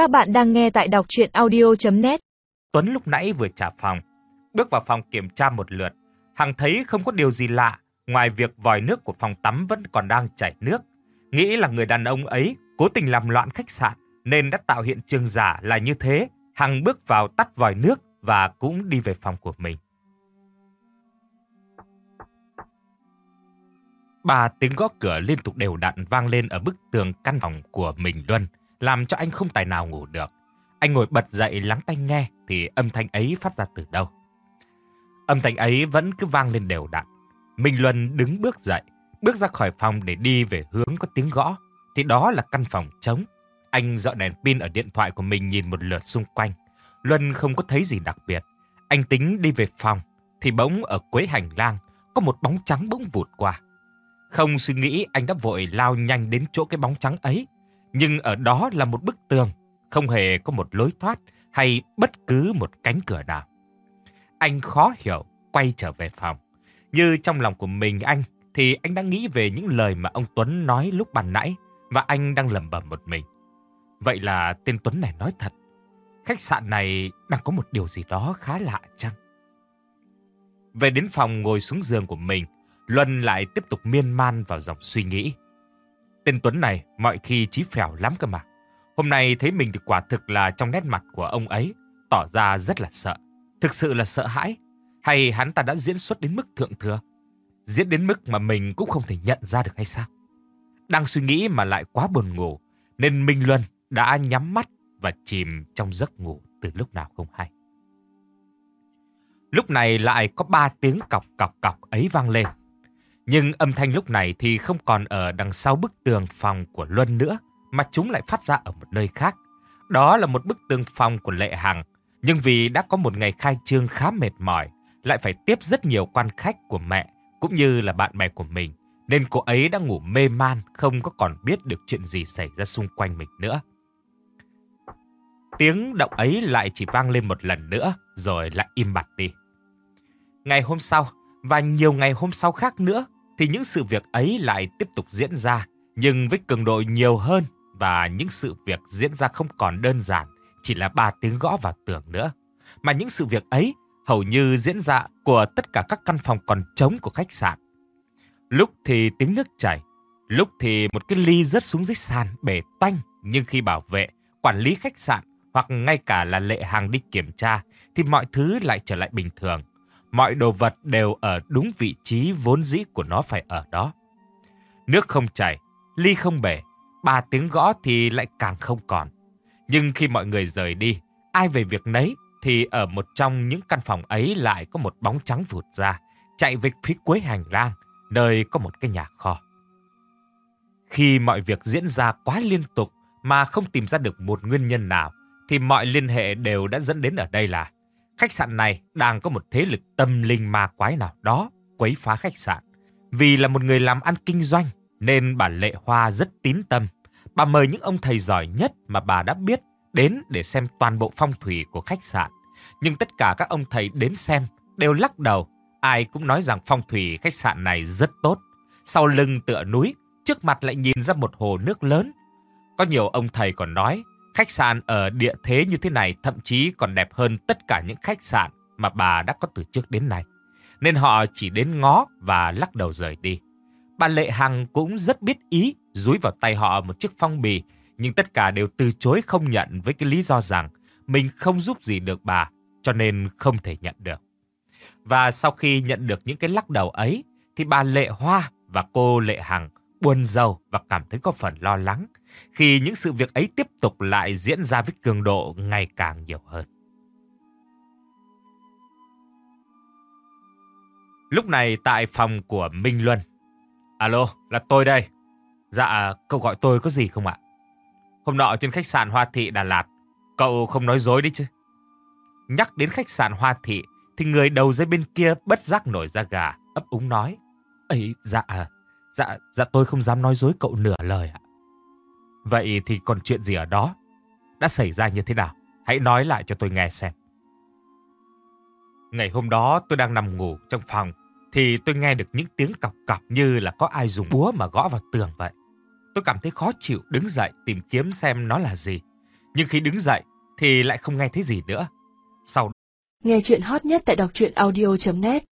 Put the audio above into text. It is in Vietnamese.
Các bạn đang nghe tại đọc chuyện audio.net Tuấn lúc nãy vừa trả phòng, bước vào phòng kiểm tra một lượt. Hằng thấy không có điều gì lạ, ngoài việc vòi nước của phòng tắm vẫn còn đang chảy nước. Nghĩ là người đàn ông ấy cố tình làm loạn khách sạn, nên đã tạo hiện trường giả là như thế. Hằng bước vào tắt vòi nước và cũng đi về phòng của mình. Ba tiếng gõ cửa liên tục đều đặn vang lên ở bức tường căn phòng của mình Luân, làm cho anh không tài nào ngủ được. Anh ngồi bật dậy lắng tai nghe thì âm thanh ấy phát ra từ đâu. Âm thanh ấy vẫn cứ vang lên đều đặn. Minh Luân đứng bước dậy, bước ra khỏi phòng để đi về hướng có tiếng gõ. Thì đó là căn phòng trống. Anh dọn đèn pin ở điện thoại của mình nhìn một lượt xung quanh. Luân không có thấy gì đặc biệt. Anh tính đi về phòng, thì bỗng ở cuối hành lang có một bóng trắng bỗng vụt qua. Không suy nghĩ anh đã vội lao nhanh đến chỗ cái bóng trắng ấy. Nhưng ở đó là một bức tường, không hề có một lối thoát hay bất cứ một cánh cửa nào. Anh khó hiểu, quay trở về phòng. Như trong lòng của mình anh, thì anh đang nghĩ về những lời mà ông Tuấn nói lúc bàn nãy và anh đang lẩm bẩm một mình. Vậy là tên Tuấn này nói thật. Khách sạn này đang có một điều gì đó khá lạ chăng? Về đến phòng ngồi xuống giường của mình, Luân lại tiếp tục miên man vào dòng suy nghĩ. Tên Tuấn này mọi khi chí phèo lắm cơ mà. Hôm nay thấy mình thì quả thực là trong nét mặt của ông ấy tỏ ra rất là sợ. Thực sự là sợ hãi? Hay hắn ta đã diễn xuất đến mức thượng thừa? Diễn đến mức mà mình cũng không thể nhận ra được hay sao? Đang suy nghĩ mà lại quá buồn ngủ, nên Minh Luân đã nhắm mắt và chìm trong giấc ngủ từ lúc nào không hay. Lúc này lại có ba tiếng cọc cọc cọc ấy vang lên. Nhưng âm thanh lúc này thì không còn ở đằng sau bức tường phòng của Luân nữa, mà chúng lại phát ra ở một nơi khác. Đó là một bức tường phòng của Lệ Hằng. Nhưng vì đã có một ngày khai trương khá mệt mỏi, lại phải tiếp rất nhiều quan khách của mẹ, cũng như là bạn bè của mình, nên cô ấy đã ngủ mê man, không có còn biết được chuyện gì xảy ra xung quanh mình nữa. Tiếng động ấy lại chỉ vang lên một lần nữa, rồi lại im bặt đi. Ngày hôm sau, và nhiều ngày hôm sau khác nữa, thì những sự việc ấy lại tiếp tục diễn ra, nhưng với cường độ nhiều hơn và những sự việc diễn ra không còn đơn giản, chỉ là ba tiếng gõ vào tường nữa. Mà những sự việc ấy hầu như diễn ra của tất cả các căn phòng còn trống của khách sạn. Lúc thì tiếng nước chảy, lúc thì một cái ly rớt xuống dưới sàn bể toanh, nhưng khi bảo vệ, quản lý khách sạn hoặc ngay cả là lệ hàng đi kiểm tra thì mọi thứ lại trở lại bình thường. Mọi đồ vật đều ở đúng vị trí vốn dĩ của nó phải ở đó. Nước không chảy, ly không bể, ba tiếng gõ thì lại càng không còn. Nhưng khi mọi người rời đi, ai về việc nấy thì ở một trong những căn phòng ấy lại có một bóng trắng vụt ra, chạy về phía cuối hành lang, nơi có một cái nhà kho. Khi mọi việc diễn ra quá liên tục mà không tìm ra được một nguyên nhân nào, thì mọi liên hệ đều đã dẫn đến ở đây là khách sạn này đang có một thế lực tâm linh ma quái nào đó quấy phá khách sạn. Vì là một người làm ăn kinh doanh nên bà Lệ Hoa rất tín tâm. Bà mời những ông thầy giỏi nhất mà bà đã biết đến để xem toàn bộ phong thủy của khách sạn. Nhưng tất cả các ông thầy đến xem đều lắc đầu. Ai cũng nói rằng phong thủy khách sạn này rất tốt. Sau lưng tựa núi, trước mặt lại nhìn ra một hồ nước lớn. Có nhiều ông thầy còn nói Khách sạn ở địa thế như thế này thậm chí còn đẹp hơn tất cả những khách sạn mà bà đã có từ trước đến nay. Nên họ chỉ đến ngó và lắc đầu rời đi. Bà Lệ Hằng cũng rất biết ý, dúi vào tay họ một chiếc phong bì, nhưng tất cả đều từ chối không nhận với cái lý do rằng mình không giúp gì được bà, cho nên không thể nhận được. Và sau khi nhận được những cái lắc đầu ấy, thì bà Lệ Hoa và cô Lệ Hằng buồn rầu và cảm thấy có phần lo lắng khi những sự việc ấy tiếp tục lại diễn ra với cường độ ngày càng nhiều hơn. Lúc này tại phòng của Minh Luân. Alo, là tôi đây. Dạ, cậu gọi tôi có gì không ạ? Hôm nọ trên khách sạn Hoa Thị Đà Lạt, cậu không nói dối đấy chứ. Nhắc đến khách sạn Hoa Thị, thì người đầu dây bên kia bất giác nổi ra gà, ấp úng nói. ấy dạ, à, dạ, dạ tôi không dám nói dối cậu nửa lời ạ. Vậy thì còn chuyện gì ở đó? Đã xảy ra như thế nào? Hãy nói lại cho tôi nghe xem. Ngày hôm đó tôi đang nằm ngủ trong phòng thì tôi nghe được những tiếng cọc cọc như là có ai dùng búa mà gõ vào tường vậy. Tôi cảm thấy khó chịu đứng dậy tìm kiếm xem nó là gì. nhưng khi đứng dậy thì lại không nghe thấy gì nữa. Sau Nghe chuyện hot nhất tại đọc truyện audio.net